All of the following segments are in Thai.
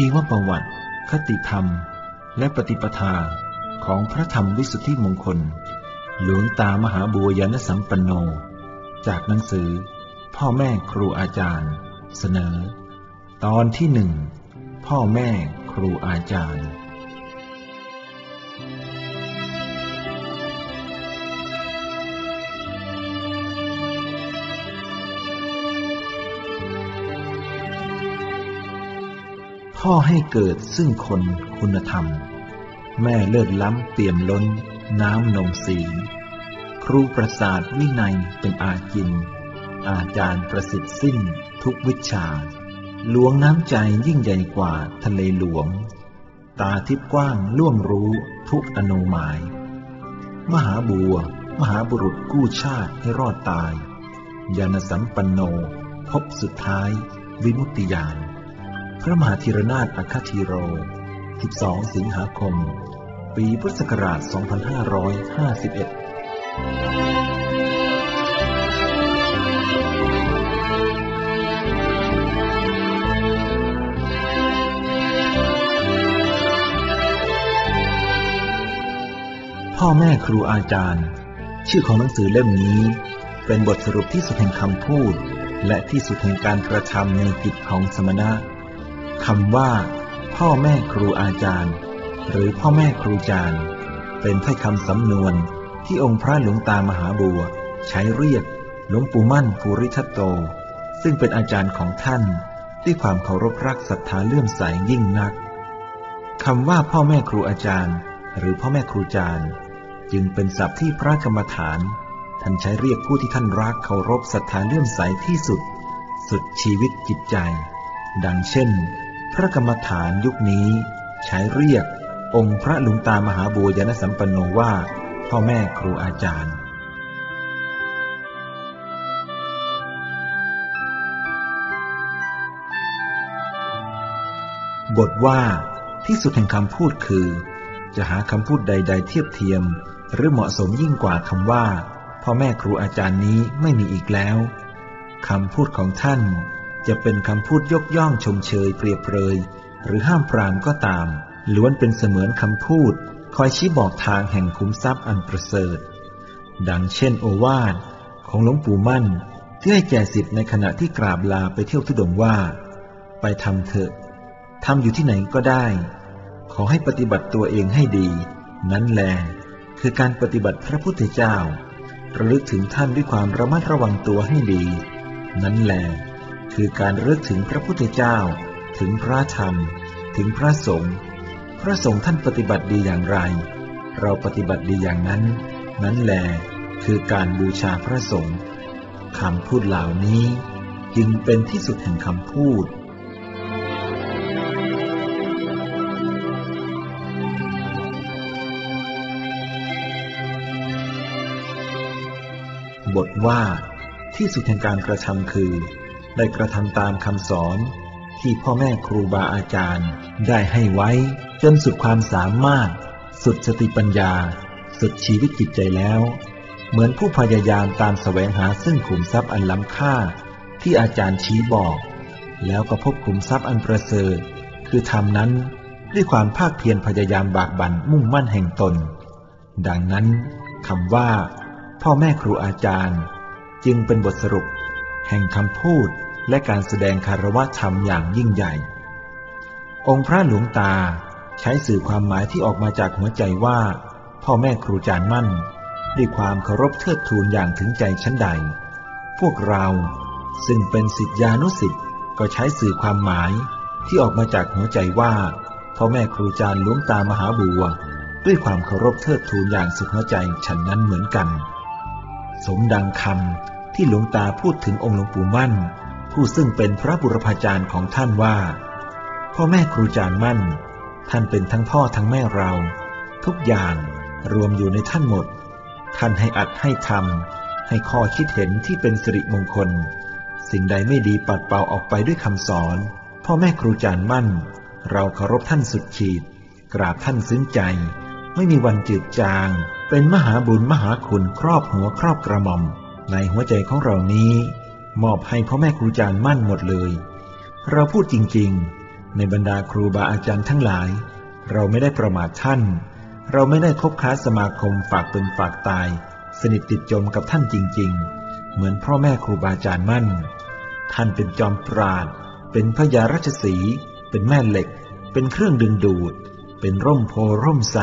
ชีวประวัติ คติธรรม และปฏิปทาของพระธรรมวิสุทธิมงคล หลวงตามหาบัวยานสัมปันโน จากหนังสือ พ่อแม่ครูอาจารย์ เสนอ ตอนที่หนึ่งพ่อแม่ครูอาจารย์ พ่อให้เกิดซึ่งคนคุณธรรม แม่เลิศล้ำเปี่ยมล้น น้ำนมศีครูประสาทวินัยเป็นอาจิน อาจารย์ประสิทธิ์สิ้นทุกวิชา หลวงน้ำใจยิ่งใหญ่กว่าทะเลหลวง ตาทิพย์กว้างล่วงรู้ทุกอนุหมาย มหาบัว มหาบุรุษกู้ชาติให้รอดตายยานสัมปันโน พบสุดท้าย วิมุตติยาน พระมหาธีรนาถอัคคีโร 12 สิงหาคม ปีพุทธศักราช 2551พ่อแม่ครูอาจารย์ ชื่อของหนังสือเล่มนี้ เป็นบทสรุปที่สุดแห่งคำพูด และที่สุดแห่งการกระทำในกิจของสมณะ คำว่า พ่อแม่ครูอาจารย์ หรือพ่อแม่ครูจารย์ เป็นถ้อยคำสำนวนที่องค์พระหลวงตามหาบัว ใช้เรียกหลวงปู่มั่นภูริทัตโต ซึ่งเป็นอาจารย์ของท่าน ด้วยความเคารพรักศรัทธาเลื่อมใสยิ่งนักคำว่าพ่อแม่ครูอาจารย์ หรือพ่อแม่ครูจารย์ จึงเป็นศัพท์ที่พระกรรมฐาน ท่านใช้เรียกผู้ที่ท่านรักเคารพศรัทธาเลื่อมใสที่สุด สุดชีวิตจิตใจ ดังเช่น พระกรรมฐานยุคนี้ใช้เรียกองค์พระลวงตามหาบัวยานสัมปันโนว่า พ่อแม่ครูอาจารย์ บทว่าที่สุดแห่งคำพูดคือ จะหาคำพูดใด ๆ เทียบเทียม หรือเหมาะสมยิ่งกว่าคำว่า พ่อแม่ครูอาจารย์นี้ไม่มีอีกแล้วคำพูดของท่าน จะเป็นคำพูดยกย่องชมเชยเปรียบเปรย หรือห้ามปรามก็ตาม ล้วนเป็นเสมือนคำพูด คอยชี้บอกทางแห่งคุ้มทรัพย์อันประเสริฐ ดังเช่นโอวาทของหลวงปู่มั่นที่ให้แก่สิทธิ์ในขณะที่กราบลาไปเที่ยวทุดงว่า ไปทำเถอะทำอยู่ที่ไหนก็ได้ ขอให้ปฏิบัติตัวเองให้ดี นั้นแลคือการปฏิบัติพระพุทธเจ้า ระลึกถึงท่านด้วยความระมัดระวังตัวให้ดี นั้นแล คือการระลึกถึงพระพุทธเจ้า ถึงพระธรรม ถึงพระสงฆ์พระสงฆ์ท่านปฏิบัติดีอย่างไร เราปฏิบัติดีอย่างนั้น นั้นแหลคือการบูชาพระสงฆ์คำพูดเหล่านี้ จึงเป็นที่สุดแห่งคำพูดบทว่าที่สุดแห่งการกระทำคือ ได้กระทำตามคำสอน ที่พ่อแม่ครูบาอาจารย์ ได้ให้ไว้จนสุดความสามารถ สุดสติปัญญา สุดชีวิตจิตใจแล้ว เหมือนผู้พยายามตามแสวงหาซึ่งขุมทรัพย์อันล้ำค่า ที่อาจารย์ชี้บอก แล้วก็พบขุมทรัพย์อันประเสริฐคือธรรมนั้นด้วยความภาคเพียรพยายามบากบั่นมุ่งมั่นแห่งตน ดังนั้นคำว่า พ่อแม่ครูอาจารย์ จึงเป็นบทสรุป แห่งคำพูด และการแสดงคารวะธรรมอย่างยิ่งใหญ่ องค์พระหลวงตาใช้สื่อความหมายที่ออกมาจากหัวใจว่า พ่อแม่ครูจารย์มั่น ด้วยความเคารพเทิดทูนอย่างถึงใจชั้นใด พวกเราซึ่งเป็นสิทธิานุสิทธิ์ก็ใช้สื่อความหมายที่ออกมาจากหัวใจว่าพ่อแม่ครูจารย์หลวงตามหาบัว ด้วยความเคารพเทิดทูนอย่างสุดหัวใจฉันนั้นเหมือนกัน สมดังคำที่หลวงตาพูดถึงองค์หลวงปู่มั่น ผู้ซึ่งเป็นพระบุรพาจารย์ของท่านว่า พ่อแม่ครูจารย์มั่น ท่านเป็นทั้งพ่อทั้งแม่เรา ทุกอย่างรวมอยู่ในท่านหมด ท่านให้อัดให้ทำให้ข้อคิดเห็นที่เป็นสิริมงคล สิ่งใดไม่ดีปัดเป่าออกไปด้วยคำสอน พ่อแม่ครูจารย์มั่น เราเคารพท่านสุดขีด กราบท่านซึ้งใจ ไม่มีวันจืดจาง เป็นมหาบุญมหาคุณครอบหัวครอบกระหม่อม ในหัวใจของเรานี้ มอบให้พ่อแม่ครูอาจารย์มั่นหมดเลย เราพูดจริงๆ ในบรรดาครูบาอาจารย์ทั้งหลาย เราไม่ได้ประมาทท่าน เราไม่ได้คบค้าสมาคมฝากเป็นฝากตาย สนิทติดจมกับท่านจริง ๆ เหมือนพ่อแม่ครูบาอาจารย์มั่น ท่านเป็นจอมปราด เป็นพญาราชสี เป็นแม่เหล็ก เป็นเครื่องดึงดูด เป็นร่มโพร่มใส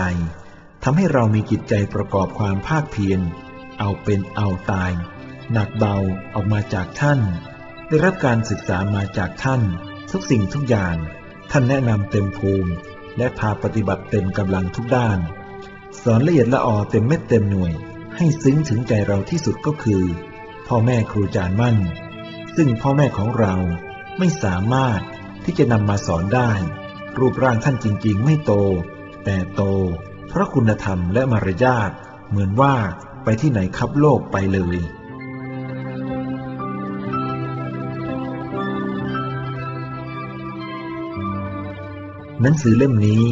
ทำให้เรามีจิตใจประกอบความภาคเพียร เอาเป็นเอาตาย หนักเบาออกมาจากท่าน ได้รับการศึกษามาจากท่าน ทุกสิ่งทุกอย่าง ท่านแนะนำเต็มภูมิ และพาปฏิบัติเต็มกำลังทุกด้าน สอนละเอียดละออเต็มเม็ดเต็มหน่วย ให้ซึ้งถึงใจเราที่สุดก็คือ พ่อแม่ครูจารย์มั่น ซึ่งพ่อแม่ของเราไม่สามารถที่จะนำมาสอนได้ รูปร่างท่านจริง ๆ ไม่โต แต่โต เพราะคุณธรรมและมารยาทเหมือนว่าไปที่ไหนครับโลกไปเลย หนังสือเล่มนี้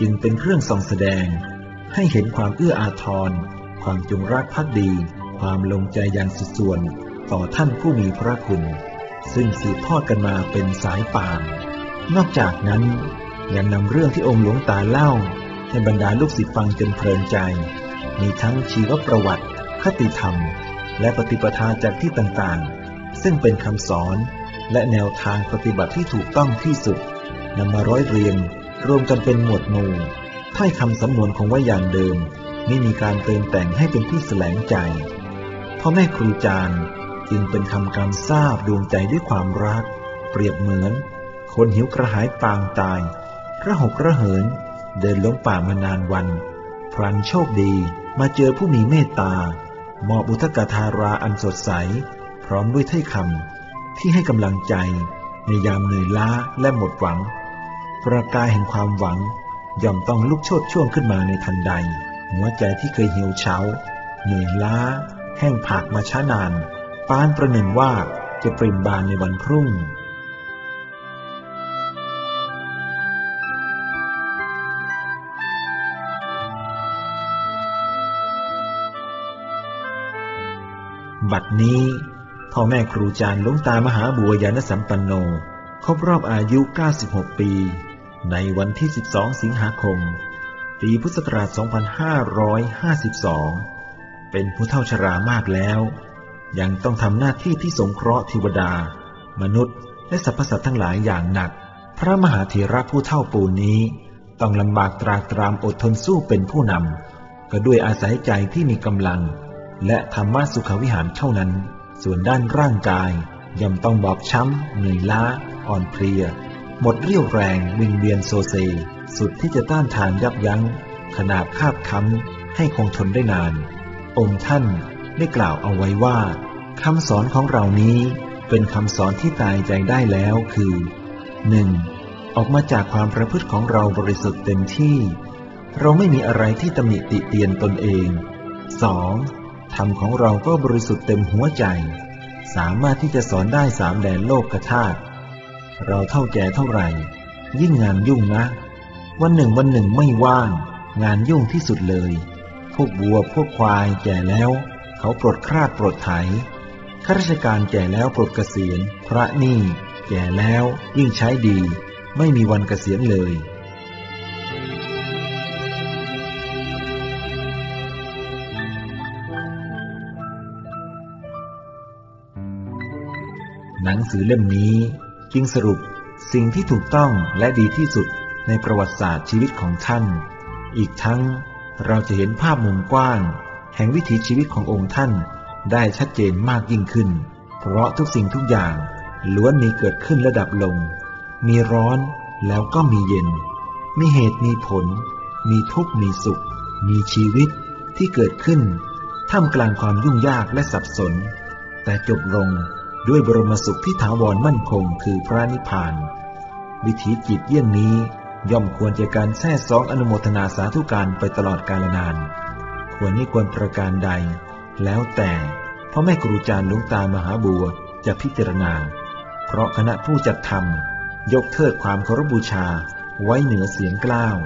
จึงเป็นเครื่องส่องแสดง ให้เห็นความเอื้ออาทร ความจงรักภักดี ความลงใจอย่างสุดส่วนต่อท่านผู้มีพระคุณ ซึ่งสืบทอดกันมาเป็นสายป่าน นอกจากนั้นยังนำเรื่องที่องค์หลวงตาเล่า ให้บรรดาลูกศิษย์ฟังจนเพลินใจ มีทั้งชีวประวัติ คติธรรม และปฏิปทาจากที่ต่างๆ ซึ่งเป็นคำสอนและแนวทางปฏิบัติที่ถูกต้องที่สุด นำมาร้อยเรียง รวมกันเป็นหมวดหมู่ถ้อยคำสำนวนของไว้อย่างเดิม ไม่มีการเติมแต่งให้เป็นที่แสลงใจพ่อแม่ครูจารย์จึงเป็นคำการทราบดวงใจด้วยความรัก เปรียบเหมือน คนหิวกระหายปางตายระหกระเหิน เดินลงป่ามานานวัน พรันโชคดีมาเจอผู้มีเมตตามอบอุทกธาราอันสดใส พร้อมด้วยถ้อยคำที่ให้กำลังใจในยามเหนื่อยล้าและหมดหวัง ประกายแห่งความหวัง ย่อมต้องลุกโชดช่วงขึ้นมาในทันใด หัวใจที่เคยเหี่ยวเฉาเหนื่อยล้า แห้งผากมาช้านาน ปานประหนึ่งว่าจะปริมบานในวันพรุ่งบัดนี้พ่อแม่ครูจารย์ลุงตามหาบัวยานสัมปันโน ครบรอบอายุ 96 ปี ในวันที่ 12 สิงหาคม ปีพุทธศักราช 2552 เป็นผู้เฒ่าชรามากแล้ว ยังต้องทำหน้าที่ที่สงเคราะห์เทวดา มนุษย์ และสรรพสัตว์ทั้งหลายอย่างหนัก พระมหาเถระผู้เฒ่าปูนี้ ต้องลำบากตรากตรามอดทนสู้เป็นผู้นำ ก็ด้วยอาศัยใจที่มีกำลัง และธรรมะสุขวิหารเท่านั้น ส่วนด้านร่างกายย่อมต้องบอบช้ำเหนื่อยล้า อ่อนเพลีย หมดเรี่ยวแรงวิงเวียนโซเซ สุดที่จะต้านทานยับยั้ง ขนาดคาบค้ำให้คงทนได้นาน องค์ท่านได้กล่าวเอาไว้ว่าคำสอนของเรานี้เป็นคำสอนที่ตายใจได้แล้วคือ 1. ออกมาจากความประพฤติของเราบริสุทธิ์เต็มที่ เราไม่มีอะไรที่ตำหนิติเตียนตนเอง 2. ธรรมของเราก็บริสุทธิ์เต็มหัวใจ สามารถที่จะสอนได้สามแดนโลกกธาตุ เราเท่าแก่เท่าไหร่ ยิ่งงานยุ่งนะ วันหนึ่งวันหนึ่งไม่ว่าง งานยุ่งที่สุดเลย พวกบัวพวกควายแก่แล้ว เขาปลดคราดปลดไถข้าราชการแก่แล้วปลดเกษียณ พระนี่แก่แล้วยิ่งใช้ดี ไม่มีวันเกษียณเลยหนังสือเล่มนี้ จึงสรุปสิ่งที่ถูกต้องและดีที่สุดในประวัติศาสตร์ชีวิตของท่าน อีกทั้งเราจะเห็นภาพมุมกว้าง แห่งวิถีชีวิตขององค์ท่านได้ชัดเจนมากยิ่งขึ้น เพราะทุกสิ่งทุกอย่างล้วนมีเกิดขึ้นระดับลง มีร้อนแล้วก็มีเย็น มีเหตุมีผล มีทุกข์มีสุข มีชีวิตที่เกิดขึ้น ท่ามกลางความยุ่งยากและสับสน แต่จบลง ด้วยบรมสุขที่ถาวรมั่นคงคือพระนิพพาน วิถีจิตเยี่ยงนี้ย่อมควรจะการแท้ซองอนุโมทนาสาธุการไปตลอดกาลนาน ควรนี่ควรประการใด แล้วแต่พ่อแม่ครูจารย์ลุงตามหาบัวจะพิจารณา เพราะคณะผู้จัดทำยกเทิดความเคารพบูชาไว้เหนือเสียงกล้าว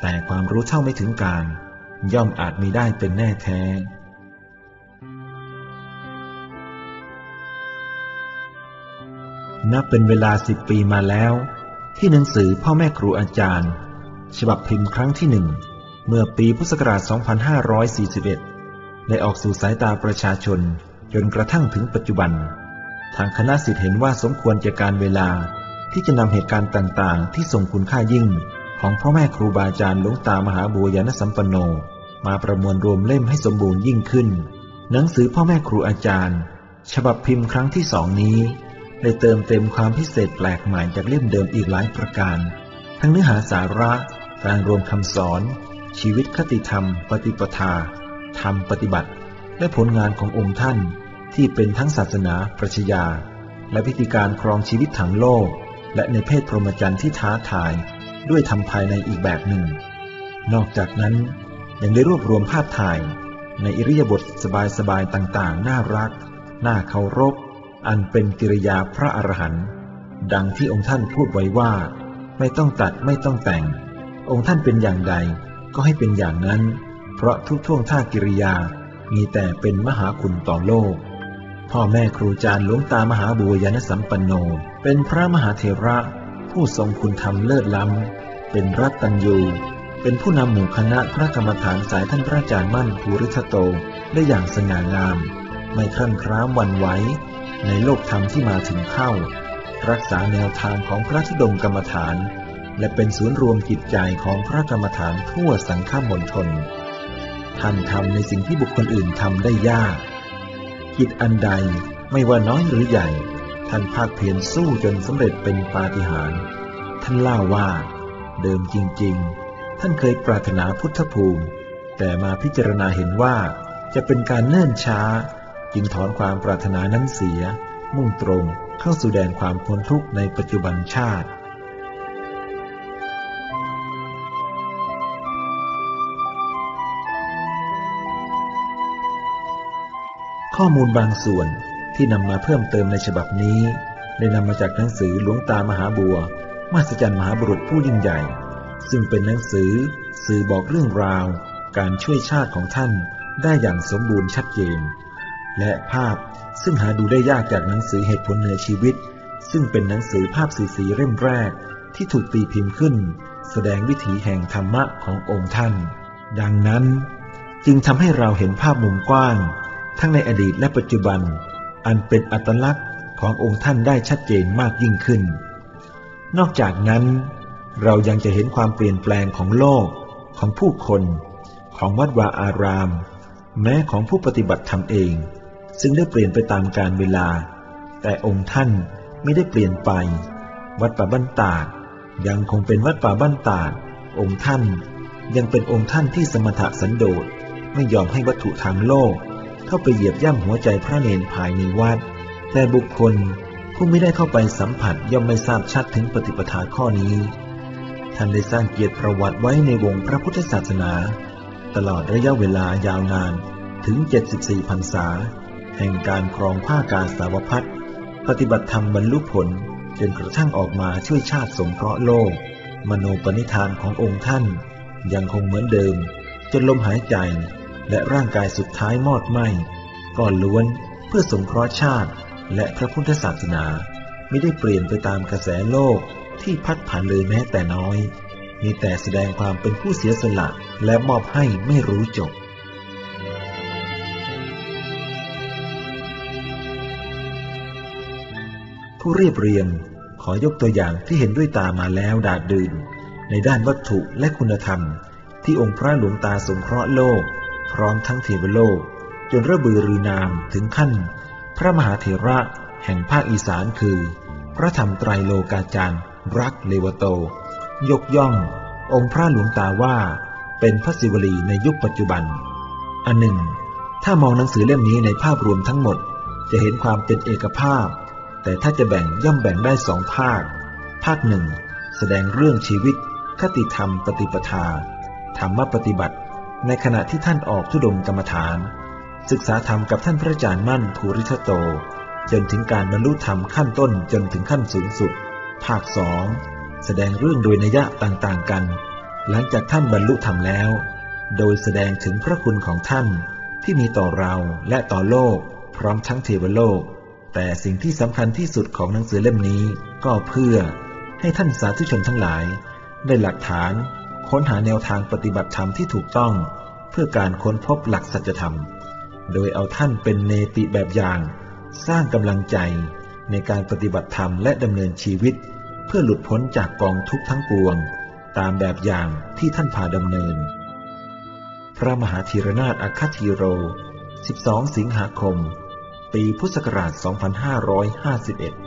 แต่ความรู้เท่าไม่ถึงการ ย่อมอาจมีได้เป็นแน่แท้ นับเป็นเวลาสิบปีมาแล้ว ที่หนังสือพ่อแม่ครูอาจารย์ ฉบับพิมพ์ครั้งที่หนึ่งเมื่อปีพุทธศักราช 2541 ได้ออกสู่สายตาประชาชนจนกระทั่งถึงปัจจุบัน ทางคณะสิทธิเห็นว่าสมควรแก่การเวลาที่จะนำเหตุการณ์ต่างๆ ที่ทรงคุณค่ายิ่ง ของพ่อแม่ครูบาอาจารย์หลวงตามหาบัวยานสัมปันโน มาประมวลรวมเล่มให้สมบูรณ์ยิ่งขึ้น หนังสือพ่อแม่ครูอาจารย์ ฉบับพิมพ์ครั้งที่สองนี้ ได้เติมเต็มความพิเศษแปลกใหม่จากเล่มเดิมอีกหลายประการ ทั้งเนื้อหาสาระ การรวมคำสอน ชีวิตคติธรรม ปฏิปทา ธรรมปฏิบัติ และผลงานขององค์ท่าน ที่เป็นทั้งศาสนาปรัชญา และพิธีการครองชีวิตทางโลก และในเพศพรหมจรรย์ที่ท้าทาย ด้วยทำภายในอีกแบบหนึ่ง นอกจากนั้นยังได้รวบรวมภาพถ่าย ในอิริยาบถสบายๆต่างๆ น่ารัก น่าเคารพ อันเป็นกิริยาพระอรหันต์ดังที่องค์ท่านพูดไว้ว่า ไม่ต้องตัดไม่ต้องแต่ง องค์ท่านเป็นอย่างใดก็ให้เป็นอย่างนั้น เพราะทุกท่วงท่ากิริยามีแต่เป็นมหาคุณต่อโลก พ่อแม่ครูจารย์หลวงตามหาบุญญาณสัมปันโน เป็นพระมหาเถระ ผู้ทรงคุณธรรมเลิศล้ำ เป็นรัตตัญญูเป็นผู้นำหมู่คณะพระกรรมฐานสายท่านพระอาจารย์มั่นภูริทโตได้อย่างสง่างาม ไม่ครั่นคร้ามวันไหว ในโลกธรรมที่มาถึงเข้า รักษาแนวทางของพระธุดงกรรมฐาน และเป็นศูนย์รวมจิตใจของพระกรรมฐานทั่วสังฆมณฑลท่านทำในสิ่งที่บุคคลอื่นทำได้ยาก กิจอันใดไม่ว่าน้อยหรือใหญ่ ท่านภาคเพียรสู้จนสำเร็จเป็นปาฏิหาริย์ท่านเล่าว่า เดิมจริง ๆ ท่านเคยปรารถนาพุทธภูมิ แต่มาพิจารณาเห็นว่าจะเป็นการเนิ่นช้า จึงถอนความปรารถนานั้นเสีย มุ่งตรงเข้าสู่แดนความพ้นทุกข์ในปัจจุบันชาติข้อมูลบางส่วนที่นำมาเพิ่มเติมในฉบับนี้ ได้นำมาจากหนังสือหลวงตามหาบัวมาสจันมหาบุรุษผู้ยิ่งใหญ่ ซึ่งเป็นหนังสือสื่อบอกเรื่องราว การช่วยชาติของท่านได้อย่างสมบูรณ์ชัดเจน และภาพซึ่งหาดูได้ยากจากหนังสือเหตุผลเหนือชีวิต ซึ่งเป็นหนังสือภาพสีสีเล่มแรกที่ถูกตีพิมพ์ขึ้น แสดงวิถีแห่งธรรมะขององค์ท่าน ดังนั้น จึงทำให้เราเห็นภาพมุมกว้าง ทั้งในอดีตและปัจจุบัน อันเป็นอัตลักษณ์ขององค์ท่านได้ชัดเจนมากยิ่งขึ้น นอกจากนั้น เรายังจะเห็นความเปลี่ยนแปลงของโลก ของผู้คน ของวัดวาอาราม แม้ของผู้ปฏิบัติธรรมเอง ซึ่งได้เปลี่ยนไปตามกาลเวลา แต่องค์ท่านไม่ได้เปลี่ยนไป วัดป่าบ้านตาดยังคงเป็นวัดป่าบ้านตาดองค์ท่านยังเป็นองค์ท่านที่สมถะสันโดษไม่ยอมให้วัตถุทางโลก เข้าไปเหยียบย่ำหัวใจพระเนนภายในวัด แต่บุคคลผู้ไม่ได้เข้าไปสัมผัสย่อมไม่ทราบชัดถึงปฏิปทาข้อนี้ ท่านได้สร้างเกียรติประวัติไว้ในวงพระพุทธศาสนา ตลอดระยะเวลายาวนานถึง 74พรรษา แห่งการครองผ้ากาสาวพัดปฏิบัติธรรมบรรลุผลจนกระทั่งออกมาช่วยชาติสงเคราะห์โลก มโนปณิธานขององค์ท่าน ยังคงเหมือนเดิม จนลมหายใจและร่างกายสุดท้ายมอดไหม้ก็ล้วนเพื่อสงเคราะห์ชาติ และพระพุทธศาสนา ไม่ได้เปลี่ยนไปตามกระแสโลกที่พัดผ่านเลยแม้แต่น้อย มีแต่แสดงความเป็นผู้เสียสละและมอบให้ไม่รู้จบ ผู้เรียบเรียงขอยกตัวอย่างที่เห็นด้วยตามาแล้วดาดดื่นในด้านวัตถุและคุณธรรม ที่องค์พระหลวงตาสงเคราะห์โลก พร้อมทั้งเทวโลก จนระบือรือนามถึงขั้น พระมหาเถระแห่งภาคอีสานคือ พระธรรมไตรโลกาจารย์ รักเลวโต ยกย่อง องค์พระหลวงตาว่า เป็นพระศิวลีในยุคปัจจุบัน อันหนึ่ง ถ้ามองหนังสือเล่มนี้ในภาพรวมทั้งหมด จะเห็นความเป็นเอกภาพ แต่ถ้าจะแบ่งย่อมแบ่งได้สองภาค ภาคหนึ่งแสดงเรื่องชีวิต คติธรรมปฏิปทา ธรรมปฏิบัติ ในขณะที่ท่านออกทุดงกรรมฐาน ศึกษาธรรมกับท่านพระอาจารย์มั่นภูริทโต จนถึงการบรรลุธรรมขั้นต้นจนถึงขั้นสูงสุด ภาคสองแสดงเรื่องโดยนัยะต่างๆกัน หลังจากท่านบรรลุธรรมแล้ว โดยแสดงถึงพระคุณของท่านที่มีต่อเราและต่อโลก พร้อมทั้งเทวโลก แต่สิ่งที่สำคัญที่สุดของหนังสือเล่มนี้ก็เพื่อให้ท่านสาธุชนทั้งหลาย ได้หลักฐาน ค้นหาแนวทางปฏิบัติธรรมที่ถูกต้อง เพื่อการค้นพบหลักสัจธรรม โดยเอาท่านเป็นเนติแบบอย่าง สร้างกำลังใจในการปฏิบัติธรรมและดำเนินชีวิต เพื่อหลุดพ้นจากกองทุกข์ทั้งปวง ตามแบบอย่างที่ท่านพาดำเนิน พระมหาธีรนาถอัคคธีโร 12 สิงหาคม ปีพุทธศักราช 2551